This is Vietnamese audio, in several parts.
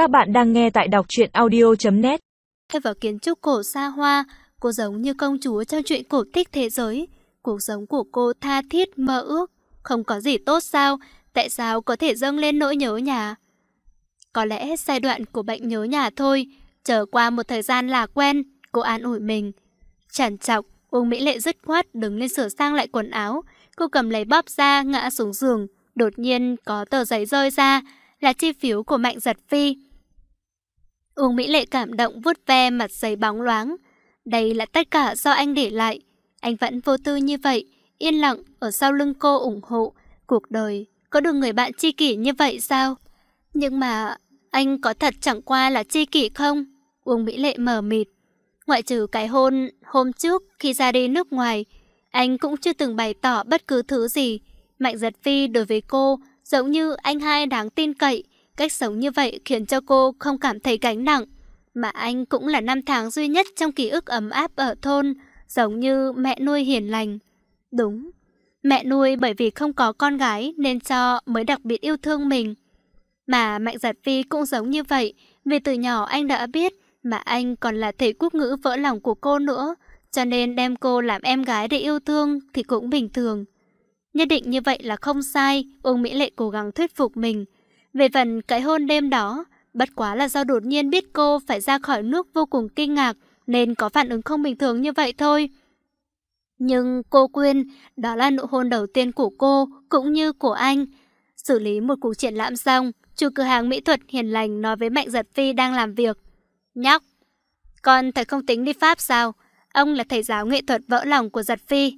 Các bạn đang nghe tại đọc truyện audio.net Theo vào kiến trúc cổ xa hoa, cô giống như công chúa trong chuyện cổ tích thế giới. Cuộc sống của cô tha thiết mơ ước, không có gì tốt sao, tại sao có thể dâng lên nỗi nhớ nhà? Có lẽ giai đoạn của bệnh nhớ nhà thôi, chờ qua một thời gian là quen, cô an ủi mình. Chản chọc, Uông Mỹ Lệ dứt khoát đứng lên sửa sang lại quần áo. Cô cầm lấy bóp ra, ngã xuống giường. Đột nhiên có tờ giấy rơi ra, là chi phiếu của Mạnh Giật Phi. Uông Mỹ Lệ cảm động vuốt ve mặt giấy bóng loáng. Đây là tất cả do anh để lại. Anh vẫn vô tư như vậy, yên lặng ở sau lưng cô ủng hộ. Cuộc đời có được người bạn tri kỷ như vậy sao? Nhưng mà anh có thật chẳng qua là tri kỷ không? Uông Mỹ Lệ mờ mịt. Ngoại trừ cái hôn hôm trước khi ra đi nước ngoài, anh cũng chưa từng bày tỏ bất cứ thứ gì. Mạnh giật phi đối với cô giống như anh hai đáng tin cậy. Cách sống như vậy khiến cho cô không cảm thấy gánh nặng. Mà anh cũng là năm tháng duy nhất trong ký ức ấm áp ở thôn, giống như mẹ nuôi hiền lành. Đúng, mẹ nuôi bởi vì không có con gái nên cho mới đặc biệt yêu thương mình. Mà Mạnh Giật Phi cũng giống như vậy, vì từ nhỏ anh đã biết mà anh còn là thầy quốc ngữ vỡ lòng của cô nữa, cho nên đem cô làm em gái để yêu thương thì cũng bình thường. Nhất định như vậy là không sai, Uông Mỹ Lệ cố gắng thuyết phục mình. Về phần cái hôn đêm đó, bất quá là do đột nhiên biết cô phải ra khỏi nước vô cùng kinh ngạc, nên có phản ứng không bình thường như vậy thôi. Nhưng cô quên, đó là nụ hôn đầu tiên của cô, cũng như của anh. Xử lý một cuộc triển lãm xong, chủ cửa hàng mỹ thuật hiền lành nói với Mạnh Giật Phi đang làm việc. Nhóc, con thật không tính đi Pháp sao? Ông là thầy giáo nghệ thuật vỡ lòng của Giật Phi.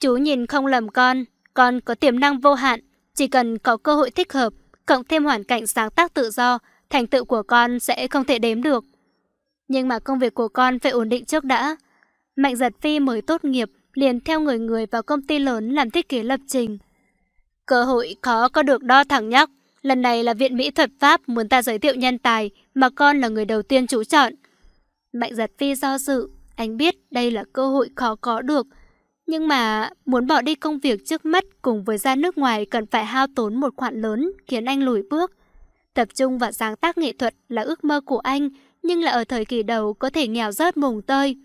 Chú nhìn không lầm con, con có tiềm năng vô hạn, chỉ cần có cơ hội thích hợp, cộng thêm hoàn cảnh sáng tác tự do, thành tựu của con sẽ không thể đếm được. Nhưng mà công việc của con phải ổn định trước đã. Mạnh giật phi mới tốt nghiệp, liền theo người người vào công ty lớn làm thiết kế lập trình. Cơ hội khó có được đo thẳng nhóc. Lần này là Viện Mỹ thuật Pháp muốn ta giới thiệu nhân tài, mà con là người đầu tiên chú chọn. Mạnh giật phi do dự, anh biết đây là cơ hội khó có được, nhưng mà muốn bỏ đi công việc trước mắt cùng với ra nước ngoài cần phải hao tốn một khoản lớn khiến anh lùi bước. Tập trung vào sáng tác nghệ thuật là ước mơ của anh, nhưng là ở thời kỳ đầu có thể nghèo rớt mùng tơi.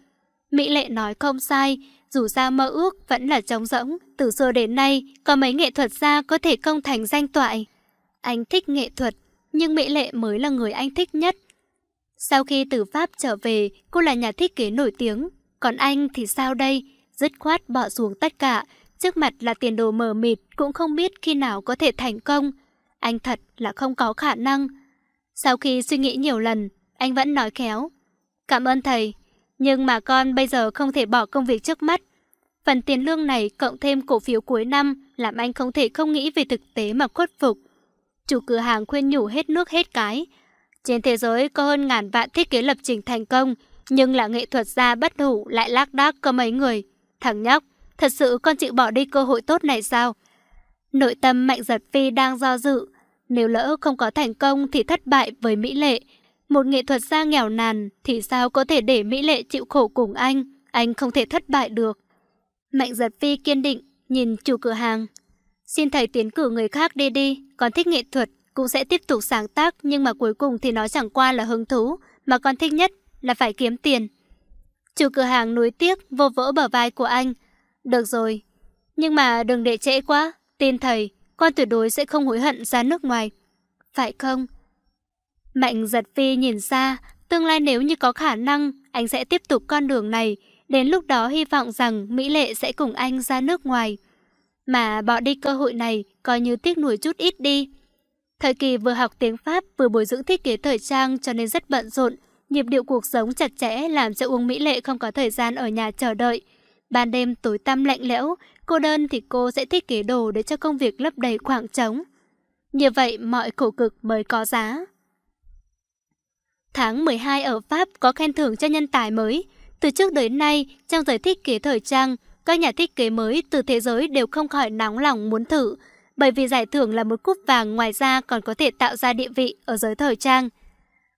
Mỹ Lệ nói không sai, dù sao mơ ước vẫn là trống rỗng, từ xưa đến nay có mấy nghệ thuật gia có thể công thành danh toại. Anh thích nghệ thuật, nhưng Mỹ Lệ mới là người anh thích nhất. Sau khi từ Pháp trở về, cô là nhà thiết kế nổi tiếng, còn anh thì sao đây? Dứt khoát bỏ xuống tất cả, trước mặt là tiền đồ mờ mịt, cũng không biết khi nào có thể thành công. Anh thật là không có khả năng. Sau khi suy nghĩ nhiều lần, anh vẫn nói khéo. Cảm ơn thầy, nhưng mà con bây giờ không thể bỏ công việc trước mắt. Phần tiền lương này cộng thêm cổ phiếu cuối năm làm anh không thể không nghĩ về thực tế mà khuất phục. Chủ cửa hàng khuyên nhủ hết nước hết cái. Trên thế giới có hơn ngàn vạn thiết kế lập trình thành công, nhưng là nghệ thuật gia bất hủ lại lác đác có mấy người. Thằng nhóc, thật sự con chịu bỏ đi cơ hội tốt này sao? Nội tâm Mạnh Giật Phi đang do dự. Nếu lỡ không có thành công thì thất bại với Mỹ Lệ. Một nghệ thuật gia nghèo nàn thì sao có thể để Mỹ Lệ chịu khổ cùng anh? Anh không thể thất bại được. Mạnh Giật Phi kiên định, nhìn chủ cửa hàng. Xin thầy tiến cử người khác đi đi, con thích nghệ thuật, cũng sẽ tiếp tục sáng tác nhưng mà cuối cùng thì nó chẳng qua là hứng thú, mà con thích nhất là phải kiếm tiền. Chủ cửa hàng nuối tiếc vô vỡ bờ vai của anh. Được rồi, nhưng mà đừng để trễ quá. Tin thầy, con tuyệt đối sẽ không hối hận ra nước ngoài. Phải không? Mạnh giật phi nhìn xa, tương lai nếu như có khả năng, anh sẽ tiếp tục con đường này. Đến lúc đó hy vọng rằng Mỹ Lệ sẽ cùng anh ra nước ngoài. Mà bỏ đi cơ hội này, coi như tiếc nuối chút ít đi. Thời kỳ vừa học tiếng Pháp vừa bồi dưỡng thiết kế thời trang cho nên rất bận rộn, Nhịp điệu cuộc sống chặt chẽ làm cho Uông Mỹ Lệ không có thời gian ở nhà chờ đợi. Ban đêm tối tăm lạnh lẽo, cô đơn thì cô sẽ thiết kế đồ để cho công việc lấp đầy khoảng trống. Như vậy mọi khổ cực mới có giá. Tháng 12 ở Pháp có khen thưởng cho nhân tài mới. Từ trước đến nay, trong giới thiết kế thời trang, các nhà thiết kế mới từ thế giới đều không khỏi nóng lòng muốn thử, bởi vì giải thưởng là một cúp vàng ngoài ra còn có thể tạo ra địa vị ở giới thời trang.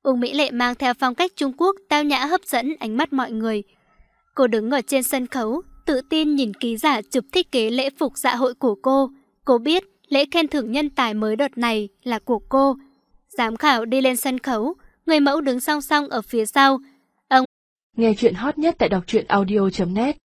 Uông Mỹ Lệ mang theo phong cách Trung Quốc tao nhã hấp dẫn ánh mắt mọi người. Cô đứng ở trên sân khấu, tự tin nhìn ký giả chụp thiết kế lễ phục dạ hội của cô. Cô biết lễ khen thưởng nhân tài mới đợt này là của cô. Giám khảo đi lên sân khấu, người mẫu đứng song song ở phía sau. Ông Nghe chuyện hot nhất tại đọc truyện audio.net